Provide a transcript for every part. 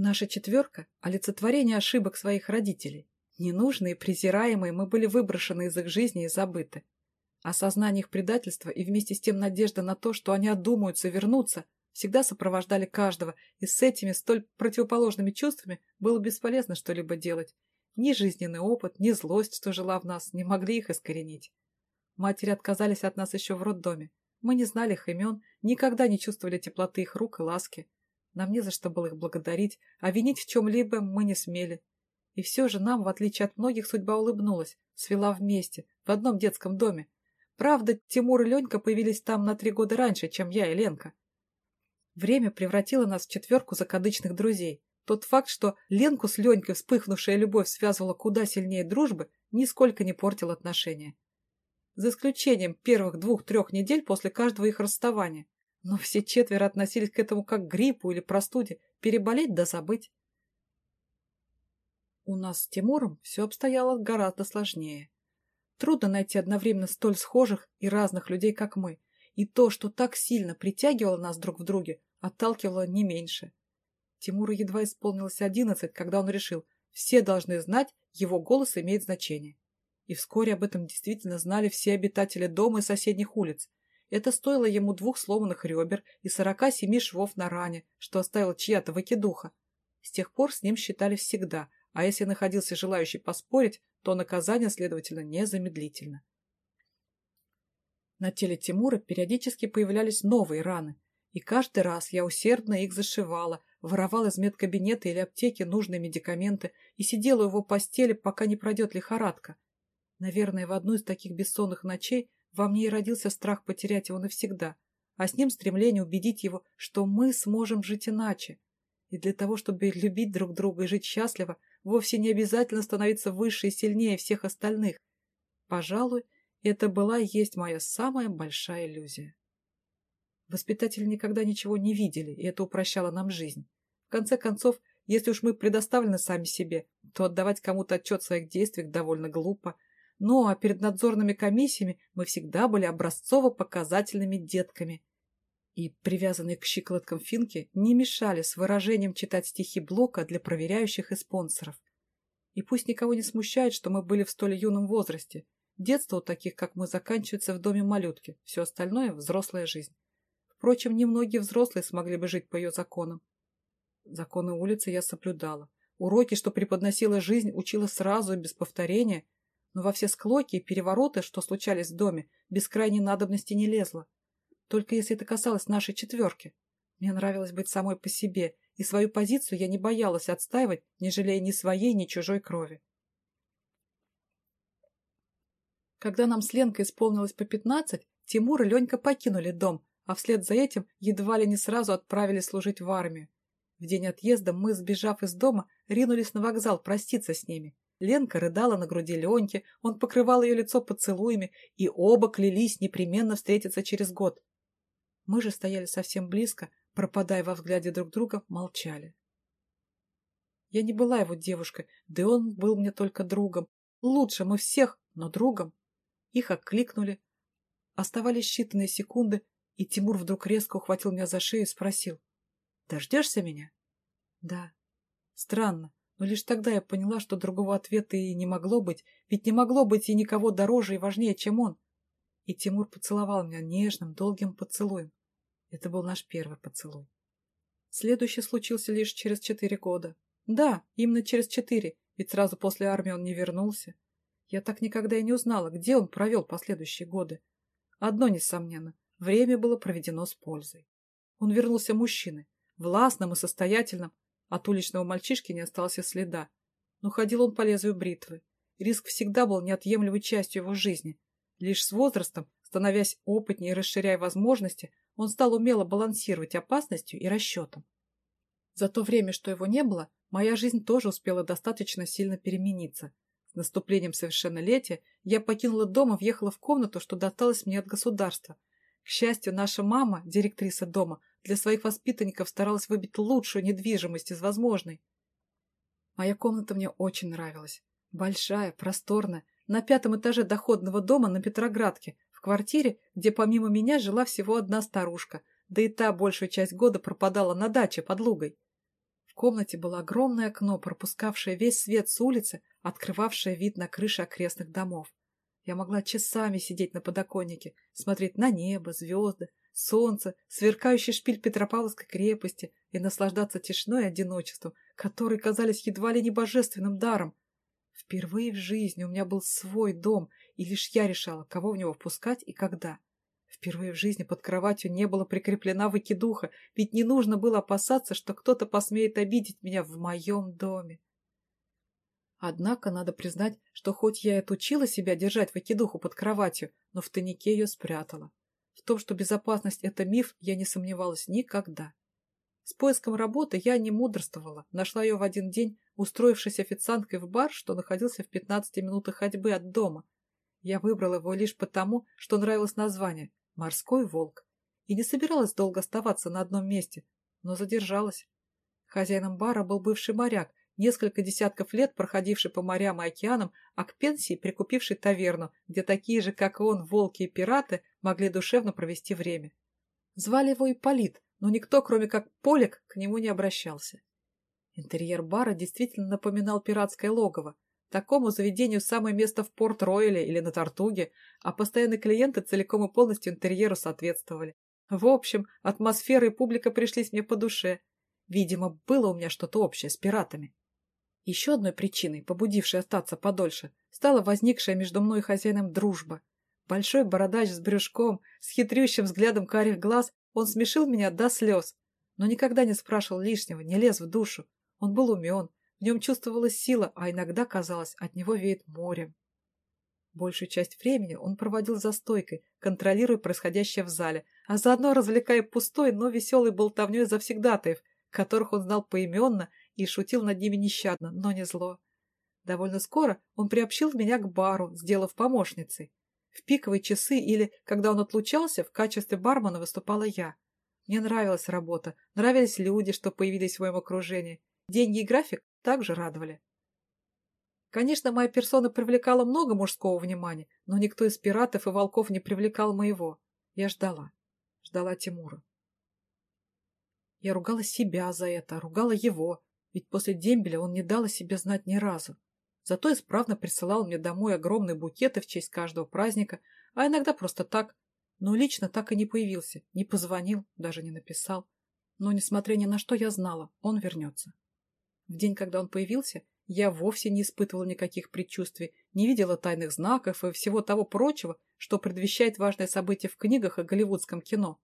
Наша четверка – олицетворение ошибок своих родителей. Ненужные, презираемые, мы были выброшены из их жизни и забыты. Осознание их предательства и вместе с тем надежда на то, что они одумаются вернутся, всегда сопровождали каждого, и с этими столь противоположными чувствами было бесполезно что-либо делать. Ни жизненный опыт, ни злость, что жила в нас, не могли их искоренить. Матери отказались от нас еще в роддоме. Мы не знали их имен, никогда не чувствовали теплоты их рук и ласки. Нам не за что было их благодарить, а винить в чем-либо мы не смели. И все же нам, в отличие от многих, судьба улыбнулась, свела вместе, в одном детском доме. Правда, Тимур и Ленька появились там на три года раньше, чем я и Ленка. Время превратило нас в четверку закадычных друзей. Тот факт, что Ленку с Ленькой вспыхнувшая любовь связывала куда сильнее дружбы, нисколько не портил отношения. За исключением первых двух-трех недель после каждого их расставания. Но все четверо относились к этому как к гриппу или простуде, переболеть да забыть. У нас с Тимуром все обстояло гораздо сложнее. Трудно найти одновременно столь схожих и разных людей, как мы, и то, что так сильно притягивало нас друг в друге, отталкивало не меньше. Тимуру едва исполнилось одиннадцать, когда он решил, все должны знать, его голос имеет значение. И вскоре об этом действительно знали все обитатели дома и соседних улиц, это стоило ему двух сломанных ребер и сорока семи швов на ране, что оставил чья-то выкидуха. С тех пор с ним считали всегда, а если находился желающий поспорить, то наказание, следовательно, незамедлительно. На теле Тимура периодически появлялись новые раны, и каждый раз я усердно их зашивала, воровала из медкабинета или аптеки нужные медикаменты и сидела у его постели, пока не пройдет лихорадка. Наверное, в одну из таких бессонных ночей во мне и родился страх потерять его навсегда, а с ним стремление убедить его, что мы сможем жить иначе. И для того, чтобы любить друг друга и жить счастливо, вовсе не обязательно становиться выше и сильнее всех остальных. Пожалуй, это была и есть моя самая большая иллюзия. Воспитатели никогда ничего не видели, и это упрощало нам жизнь. В конце концов, если уж мы предоставлены сами себе, то отдавать кому-то отчет в своих действиях довольно глупо – ну, а перед надзорными комиссиями мы всегда были образцово-показательными детками. И, привязанные к щиколоткам финки, не мешали с выражением читать стихи Блока для проверяющих и спонсоров. И пусть никого не смущает, что мы были в столь юном возрасте. Детство у таких, как мы, заканчивается в доме малютки, все остальное – взрослая жизнь. Впрочем, немногие взрослые смогли бы жить по ее законам. Законы улицы я соблюдала. Уроки, что преподносила жизнь, учила сразу и без повторения – но во все склоки и перевороты, что случались в доме, без крайней надобности не лезла. Только если это касалось нашей четверки. Мне нравилось быть самой по себе, и свою позицию я не боялась отстаивать, не жалея ни своей, ни чужой крови. Когда нам с Ленкой исполнилось по пятнадцать, Тимур и Ленька покинули дом, а вслед за этим едва ли не сразу отправились служить в армию. В день отъезда мы, сбежав из дома, ринулись на вокзал проститься с ними. Ленка рыдала на груди Леньки, он покрывал ее лицо поцелуями, и оба клялись непременно встретиться через год. Мы же стояли совсем близко, пропадая во взгляде друг друга, молчали. Я не была его девушкой, да и он был мне только другом. Лучше мы всех, но другом. Их окликнули. Оставались считанные секунды, и Тимур вдруг резко ухватил меня за шею и спросил. «Дождешься меня?» «Да». «Странно. Но лишь тогда я поняла, что другого ответа и не могло быть, ведь не могло быть и никого дороже и важнее, чем он. И Тимур поцеловал меня нежным, долгим поцелуем. Это был наш первый поцелуй. Следующий случился лишь через четыре года. Да, именно через четыре, ведь сразу после армии он не вернулся. Я так никогда и не узнала, где он провел последующие годы. Одно несомненно, время было проведено с пользой. Он вернулся мужчиной, властным и состоятельным, от уличного мальчишки не осталось и следа. Но ходил он по лезвию бритвы. Риск всегда был неотъемлемой частью его жизни. Лишь с возрастом, становясь опытнее и расширяя возможности, он стал умело балансировать опасностью и расчетом. За то время, что его не было, моя жизнь тоже успела достаточно сильно перемениться. С наступлением совершеннолетия я покинула дом и въехала в комнату, что досталось мне от государства. К счастью, наша мама, директриса дома, для своих воспитанников старалась выбить лучшую недвижимость из возможной. Моя комната мне очень нравилась. Большая, просторная, на пятом этаже доходного дома на Петроградке, в квартире, где помимо меня жила всего одна старушка, да и та большую часть года пропадала на даче под Лугой. В комнате было огромное окно, пропускавшее весь свет с улицы, открывавшее вид на крыши окрестных домов. Я могла часами сидеть на подоконнике, смотреть на небо, звезды, солнце, сверкающий шпиль Петропавловской крепости и наслаждаться тишиной и одиночеством, которые казались едва ли не божественным даром. Впервые в жизни у меня был свой дом, и лишь я решала, кого в него впускать и когда. Впервые в жизни под кроватью не было прикреплена выкидуха, ведь не нужно было опасаться, что кто-то посмеет обидеть меня в моем доме. Однако надо признать, что хоть я и отучила себя держать выкидуху под кроватью, но в тайнике ее спрятала. В том, что безопасность – это миф, я не сомневалась никогда. С поиском работы я не мудрствовала, нашла ее в один день, устроившись официанткой в бар, что находился в 15 минутах ходьбы от дома. Я выбрала его лишь потому, что нравилось название «Морской волк», и не собиралась долго оставаться на одном месте, но задержалась. Хозяином бара был бывший моряк, несколько десятков лет проходивший по морям и океанам, а к пенсии прикупивший таверну, где такие же, как и он, волки и пираты могли душевно провести время. Звали его Ипполит, но никто, кроме как Полик, к нему не обращался. Интерьер бара действительно напоминал пиратское логово. Такому заведению самое место в Порт-Ройле или на Тартуге, а постоянные клиенты целиком и полностью интерьеру соответствовали. В общем, атмосфера и публика пришлись мне по душе. Видимо, было у меня что-то общее с пиратами. Еще одной причиной, побудившей остаться подольше, стала возникшая между мной и хозяином дружба. Большой бородач с брюшком, с хитрющим взглядом карих глаз, он смешил меня до слез, но никогда не спрашивал лишнего, не лез в душу. Он был умен, в нем чувствовалась сила, а иногда, казалось, от него веет морем. Большую часть времени он проводил за стойкой, контролируя происходящее в зале, а заодно развлекая пустой, но веселой болтовней завсегдатаев, которых он знал поименно и шутил над ними нещадно, но не зло. Довольно скоро он приобщил меня к бару, сделав помощницей. В пиковые часы или, когда он отлучался, в качестве бармена выступала я. Мне нравилась работа, нравились люди, что появились в моем окружении. Деньги и график также радовали. Конечно, моя персона привлекала много мужского внимания, но никто из пиратов и волков не привлекал моего. Я ждала. Ждала Тимура. Я ругала себя за это, ругала его, ведь после дембеля он не дал о себе знать ни разу. Зато исправно присылал мне домой огромные букеты в честь каждого праздника, а иногда просто так. Но лично так и не появился, не позвонил, даже не написал. Но, несмотря ни на что, я знала, он вернется. В день, когда он появился, я вовсе не испытывала никаких предчувствий, не видела тайных знаков и всего того прочего, что предвещает важное событие в книгах и голливудском кино.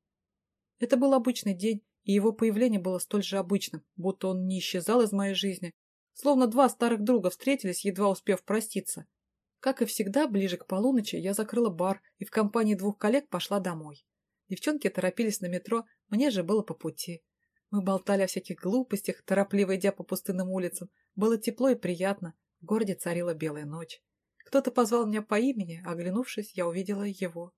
Это был обычный день, и его появление было столь же обычным, будто он не исчезал из моей жизни, словно два старых друга встретились, едва успев проститься. Как и всегда, ближе к полуночи я закрыла бар и в компании двух коллег пошла домой. Девчонки торопились на метро, мне же было по пути. Мы болтали о всяких глупостях, торопливо идя по пустынным улицам. Было тепло и приятно, в городе царила белая ночь. Кто-то позвал меня по имени, оглянувшись, я увидела его.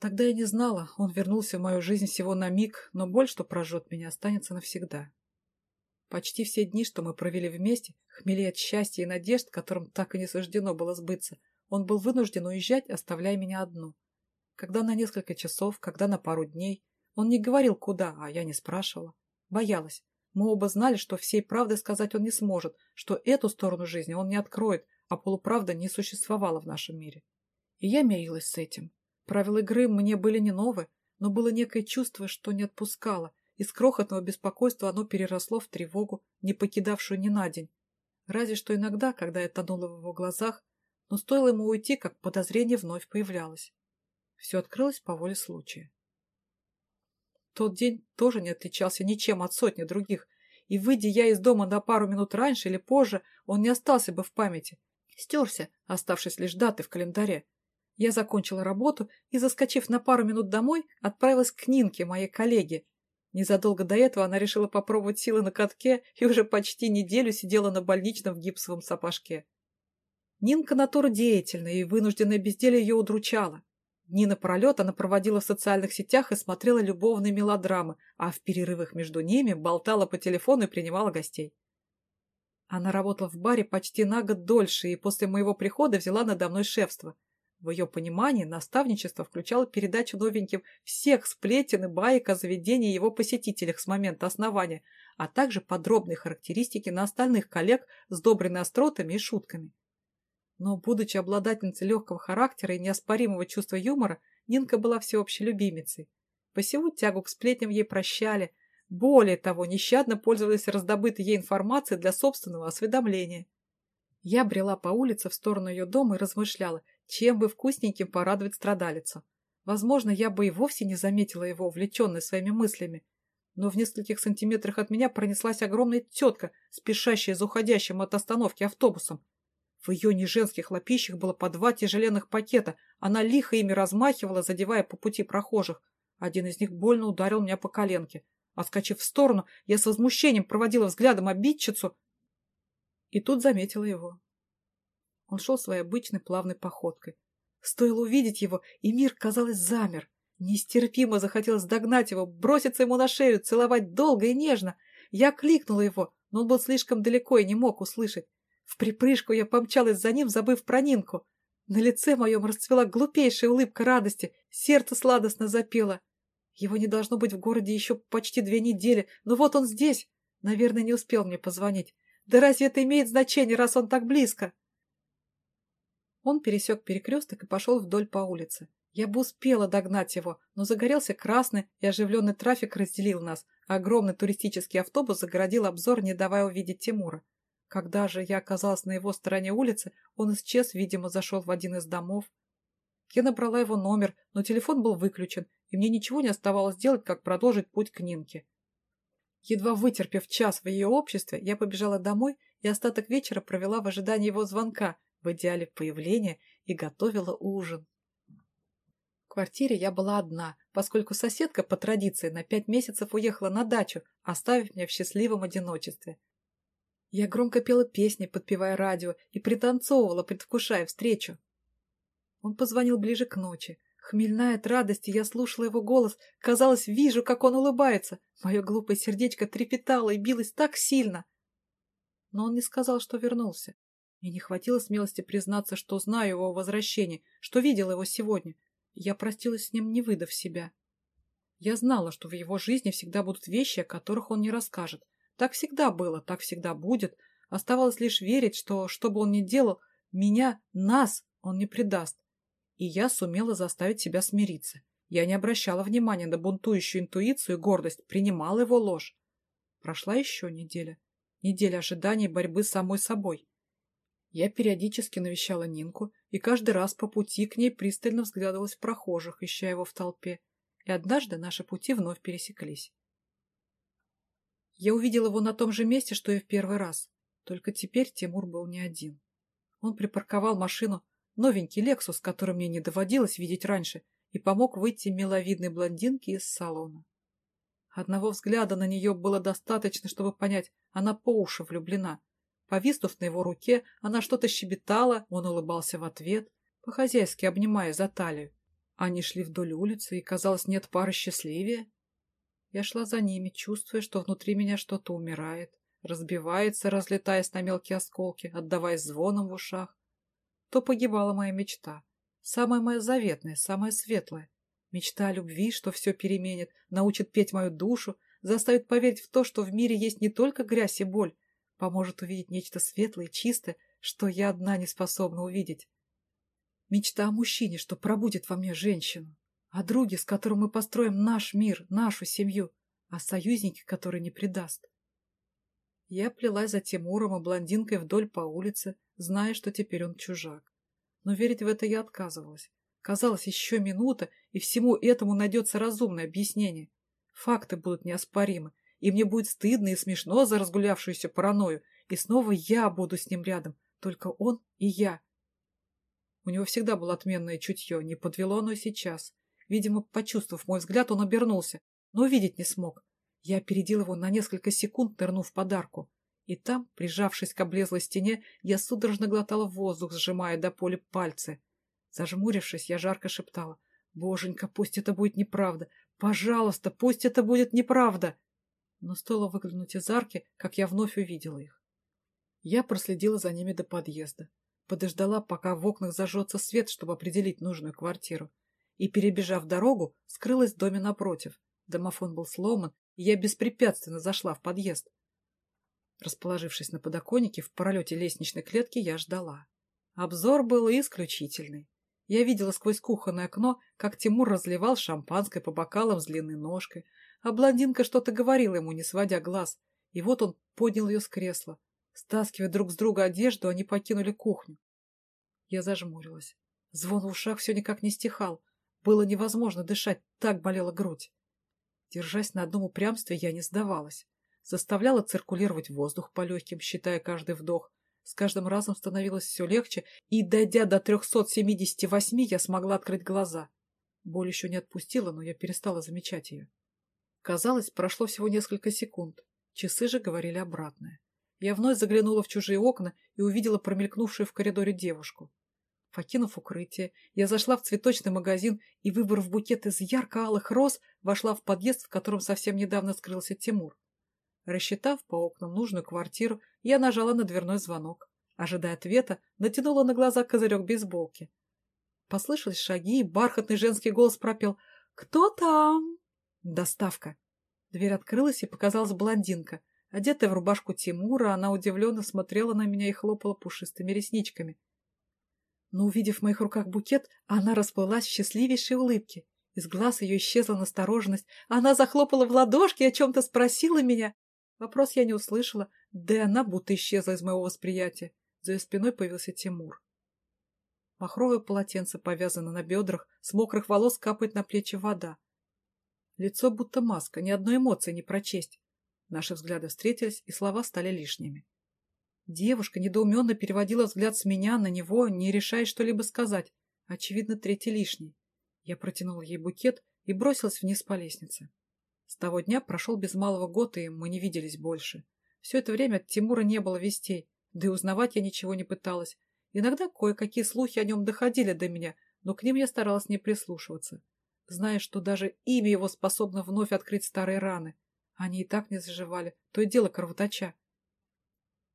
Тогда я не знала, он вернулся в мою жизнь всего на миг, но боль, что прожжет меня, останется навсегда. Почти все дни, что мы провели вместе, хмели от счастья и надежд, которым так и не суждено было сбыться, он был вынужден уезжать, оставляя меня одну. Когда на несколько часов, когда на пару дней. Он не говорил, куда, а я не спрашивала. Боялась. Мы оба знали, что всей правды сказать он не сможет, что эту сторону жизни он не откроет, а полуправда не существовала в нашем мире. И я мирилась с этим. Правила игры мне были не новые, но было некое чувство, что не отпускало, из крохотного беспокойства оно переросло в тревогу, не покидавшую ни на день. Разве что иногда, когда я тонула в его глазах, но стоило ему уйти, как подозрение вновь появлялось. Все открылось по воле случая. Тот день тоже не отличался ничем от сотни других, и, выйдя я из дома на пару минут раньше или позже, он не остался бы в памяти. Стерся, оставшись лишь даты в календаре. Я закончила работу и, заскочив на пару минут домой, отправилась к Нинке, моей коллеге. Незадолго до этого она решила попробовать силы на катке и уже почти неделю сидела на больничном в гипсовом сапожке. Нинка натура деятельная, и вынужденное безделие ее удручало. Дни напролет она проводила в социальных сетях и смотрела любовные мелодрамы, а в перерывах между ними болтала по телефону и принимала гостей. Она работала в баре почти на год дольше и после моего прихода взяла надо мной шефство – В ее понимании наставничество включало передачу новеньким всех сплетен и баек о заведении его посетителях с момента основания, а также подробные характеристики на остальных коллег, сдобренные остротами и шутками. Но, будучи обладательницей легкого характера и неоспоримого чувства юмора, Нинка была всеобщей любимицей. Посему тягу к сплетням ей прощали. Более того, нещадно пользовались раздобытой ей информацией для собственного осведомления. Я брела по улице в сторону ее дома и размышляла, чем бы вкусненьким порадовать страдалицу. Возможно, я бы и вовсе не заметила его, увлеченной своими мыслями. Но в нескольких сантиметрах от меня пронеслась огромная тетка, спешащая за уходящим от остановки автобусом. В ее неженских лапищах было по два тяжеленных пакета. Она лихо ими размахивала, задевая по пути прохожих. Один из них больно ударил меня по коленке. Отскочив в сторону, я с возмущением проводила взглядом обидчицу и тут заметила его. Он шел своей обычной плавной походкой. Стоило увидеть его, и мир, казалось, замер. Нестерпимо захотелось догнать его, броситься ему на шею, целовать долго и нежно. Я кликнула его, но он был слишком далеко и не мог услышать. В припрыжку я помчалась за ним, забыв про Нинку. На лице моем расцвела глупейшая улыбка радости, сердце сладостно запело. Его не должно быть в городе еще почти две недели, но вот он здесь. Наверное, не успел мне позвонить. Да разве это имеет значение, раз он так близко? Он пересек перекресток и пошел вдоль по улице. Я бы успела догнать его, но загорелся красный, и оживленный трафик разделил нас, а огромный туристический автобус загородил обзор, не давая увидеть Тимура. Когда же я оказалась на его стороне улицы, он исчез, видимо, зашел в один из домов. Я набрала его номер, но телефон был выключен, и мне ничего не оставалось делать, как продолжить путь к Нинке. Едва вытерпев час в ее обществе, я побежала домой и остаток вечера провела в ожидании его звонка, в идеале появления, и готовила ужин. В квартире я была одна, поскольку соседка по традиции на пять месяцев уехала на дачу, оставив меня в счастливом одиночестве. Я громко пела песни, подпевая радио, и пританцовывала, предвкушая встречу. Он позвонил ближе к ночи. Хмельная от радости, я слушала его голос. Казалось, вижу, как он улыбается. Мое глупое сердечко трепетало и билось так сильно. Но он не сказал, что вернулся. Мне не хватило смелости признаться, что знаю его возвращение, что видела его сегодня. Я простилась с ним, не выдав себя. Я знала, что в его жизни всегда будут вещи, о которых он не расскажет. Так всегда было, так всегда будет. Оставалось лишь верить, что, что бы он ни делал, меня, нас он не предаст. И я сумела заставить себя смириться. Я не обращала внимания на бунтующую интуицию и гордость, принимала его ложь. Прошла еще неделя. Неделя ожидания и борьбы с самой собой. Я периодически навещала Нинку, и каждый раз по пути к ней пристально взглядывалась в прохожих, ища его в толпе. И однажды наши пути вновь пересеклись. Я увидел его на том же месте, что и в первый раз. Только теперь Тимур был не один. Он припарковал машину, новенький «Лексус», который мне не доводилось видеть раньше, и помог выйти миловидной блондинке из салона. Одного взгляда на нее было достаточно, чтобы понять, она по уши влюблена. Повиснув на его руке, она что-то щебетала, он улыбался в ответ, по-хозяйски обнимая за талию. Они шли вдоль улицы, и, казалось, нет пары счастливее. Я шла за ними, чувствуя, что внутри меня что-то умирает, разбивается, разлетаясь на мелкие осколки, отдаваясь звоном в ушах. То погибала моя мечта, самая моя заветная, самая светлая. Мечта о любви, что все переменит, научит петь мою душу, заставит поверить в то, что в мире есть не только грязь и боль, поможет увидеть нечто светлое и чистое, что я одна не способна увидеть. Мечта о мужчине, что пробудет во мне женщину о друге, с которым мы построим наш мир, нашу семью, о союзнике, который не предаст. Я плелась за Тимуром и блондинкой вдоль по улице, зная, что теперь он чужак. Но верить в это я отказывалась. Казалось, еще минута, и всему этому найдется разумное объяснение. Факты будут неоспоримы, и мне будет стыдно и смешно за разгулявшуюся паранойю, и снова я буду с ним рядом, только он и я. У него всегда было отменное чутье, не подвело оно сейчас. Видимо, почувствовав мой взгляд, он обернулся, но увидеть не смог. Я опередил его на несколько секунд, нырнув подарку. И там, прижавшись к облезлой стене, я судорожно глотала воздух, сжимая до поля пальцы. Зажмурившись, я жарко шептала. «Боженька, пусть это будет неправда! Пожалуйста, пусть это будет неправда!» Но стоило выглянуть из арки, как я вновь увидела их. Я проследила за ними до подъезда. Подождала, пока в окнах зажжется свет, чтобы определить нужную квартиру. И, перебежав дорогу, скрылась в доме напротив. Домофон был сломан, и я беспрепятственно зашла в подъезд. Расположившись на подоконнике в пролете лестничной клетки, я ждала. Обзор был исключительный. Я видела сквозь кухонное окно, как Тимур разливал шампанское по бокалам с длинной ножкой, а блондинка что-то говорила ему, не сводя глаз. И вот он поднял ее с кресла. Стаскивая друг с друга одежду, они покинули кухню. Я зажмурилась. Звон в ушах все никак не стихал. Было невозможно дышать, так болела грудь. Держась на одном упрямстве, я не сдавалась. Заставляла циркулировать воздух по легким, считая каждый вдох. С каждым разом становилось все легче, и, дойдя до 378, я смогла открыть глаза. Боль еще не отпустила, но я перестала замечать ее. Казалось, прошло всего несколько секунд. Часы же говорили обратное. Я вновь заглянула в чужие окна и увидела промелькнувшую в коридоре девушку. Покинув укрытие, я зашла в цветочный магазин и, выбрав букет из ярко-алых роз, вошла в подъезд, в котором совсем недавно скрылся Тимур. Рассчитав по окнам нужную квартиру, я нажала на дверной звонок. Ожидая ответа, натянула на глаза козырек бейсболки. Послышались шаги, и бархатный женский голос пропел «Кто там?» «Доставка». Дверь открылась, и показалась блондинка. Одетая в рубашку Тимура, она удивленно смотрела на меня и хлопала пушистыми ресничками. Но, увидев в моих руках букет, она расплылась в счастливейшей улыбке. Из глаз ее исчезла настороженность. Она захлопала в ладошки и о чем-то спросила меня. Вопрос я не услышала, да и она будто исчезла из моего восприятия. За ее спиной появился Тимур. Махровое полотенце повязано на бедрах, с мокрых волос капает на плечи вода. Лицо будто маска, ни одной эмоции не прочесть. Наши взгляды встретились, и слова стали лишними. Девушка недоуменно переводила взгляд с меня на него, не решая что-либо сказать. Очевидно, третий лишний. Я протянула ей букет и бросилась вниз по лестнице. С того дня прошел без малого год, и мы не виделись больше. Все это время от Тимура не было вестей, да и узнавать я ничего не пыталась. Иногда кое-какие слухи о нем доходили до меня, но к ним я старалась не прислушиваться, зная, что даже имя его способно вновь открыть старые раны. Они и так не заживали, то и дело кровоточа.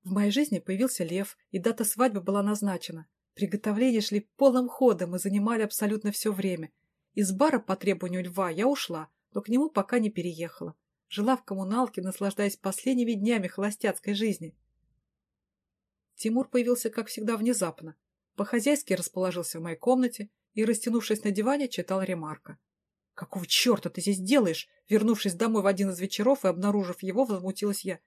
В моей жизни появился лев, и дата свадьбы была назначена. Приготовления шли полным ходом и занимали абсолютно все время. Из бара по требованию льва я ушла, но к нему пока не переехала. Жила в коммуналке, наслаждаясь последними днями холостяцкой жизни. Тимур появился, как всегда, внезапно. По-хозяйски расположился в моей комнате и, растянувшись на диване, читал ремарка. «Какого черта ты здесь делаешь?» Вернувшись домой в один из вечеров и обнаружив его, возмутилась я.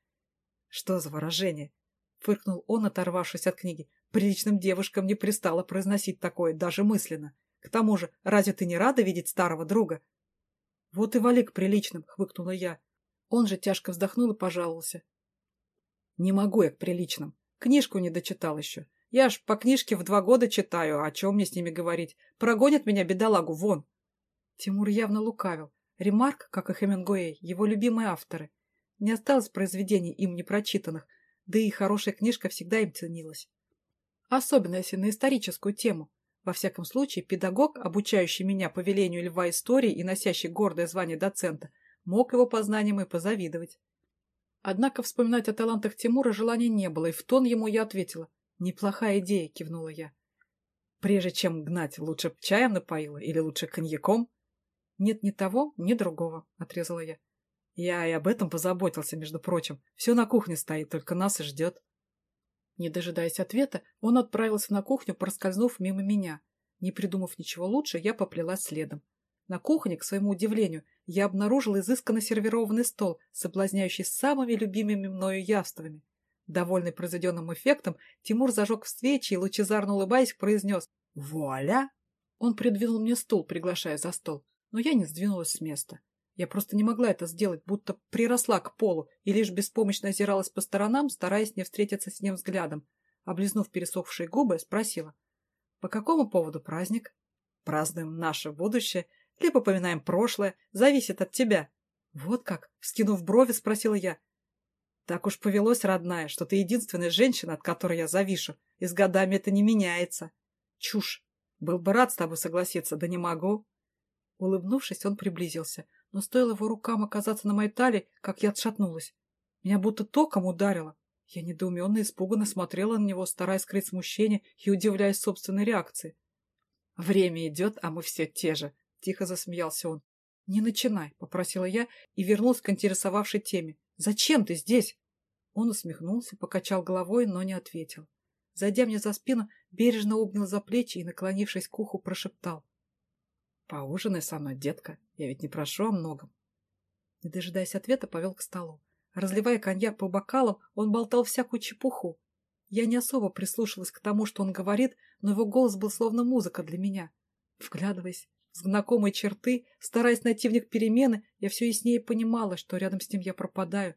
«Что за выражение?» — фыркнул он, оторвавшись от книги. «Приличным девушкам не пристало произносить такое, даже мысленно. К тому же, разве ты не рада видеть старого друга?» «Вот и вали к приличным», — хмыкнула я. Он же тяжко вздохнул и пожаловался. «Не могу я к приличным. Книжку не дочитал еще. Я ж по книжке в два года читаю, о чем мне с ними говорить? Прогонят меня, бедолагу, вон!» Тимур явно лукавил. Ремарк, как и Хемингуэй, его любимые авторы. Не осталось произведений им не прочитанных, да и хорошая книжка всегда им ценилась. Особенно если на историческую тему. Во всяком случае, педагог, обучающий меня по велению льва истории и носящий гордое звание доцента, мог его познаниям и позавидовать. Однако вспоминать о талантах Тимура желания не было, и в тон ему я ответила. «Неплохая идея», — кивнула я. «Прежде чем гнать, лучше чаем напоила или лучше коньяком?» «Нет ни того, ни другого», — отрезала я. Я и об этом позаботился, между прочим. Все на кухне стоит, только нас и ждет. Не дожидаясь ответа, он отправился на кухню, проскользнув мимо меня. Не придумав ничего лучше, я поплелась следом. На кухне, к своему удивлению, я обнаружил изысканно сервированный стол, соблазняющий самыми любимыми мною явствами. Довольный произведенным эффектом, Тимур зажег свечи и, лучезарно улыбаясь, произнес «Вуаля!». Он придвинул мне стул, приглашая за стол, но я не сдвинулась с места. Я просто не могла это сделать, будто приросла к полу и лишь беспомощно озиралась по сторонам, стараясь не встретиться с ним взглядом. Облизнув пересохшие губы, спросила. «По какому поводу праздник?» «Празднуем наше будущее, либо поминаем прошлое. Зависит от тебя». «Вот как?» — вскинув брови, спросила я. «Так уж повелось, родная, что ты единственная женщина, от которой я завишу, и с годами это не меняется». «Чушь! Был бы рад с тобой согласиться, да не могу». Улыбнувшись, он приблизился — но стоило его рукам оказаться на моей талии, как я отшатнулась. Меня будто током ударило. Я недоуменно и испуганно смотрела на него, стараясь скрыть смущение и удивляясь собственной реакции. «Время идет, а мы все те же», — тихо засмеялся он. «Не начинай», — попросила я и вернулась к интересовавшей теме. «Зачем ты здесь?» Он усмехнулся, покачал головой, но не ответил. Зайдя мне за спину, бережно обнял за плечи и, наклонившись к уху, прошептал. «Поужинай со мной, детка, я ведь не прошу о многом». Не дожидаясь ответа, повел к столу. Разливая коньяк по бокалам, он болтал всякую чепуху. Я не особо прислушалась к тому, что он говорит, но его голос был словно музыка для меня. Вглядываясь знакомые черты, стараясь найти в них перемены, я все яснее понимала, что рядом с ним я пропадаю,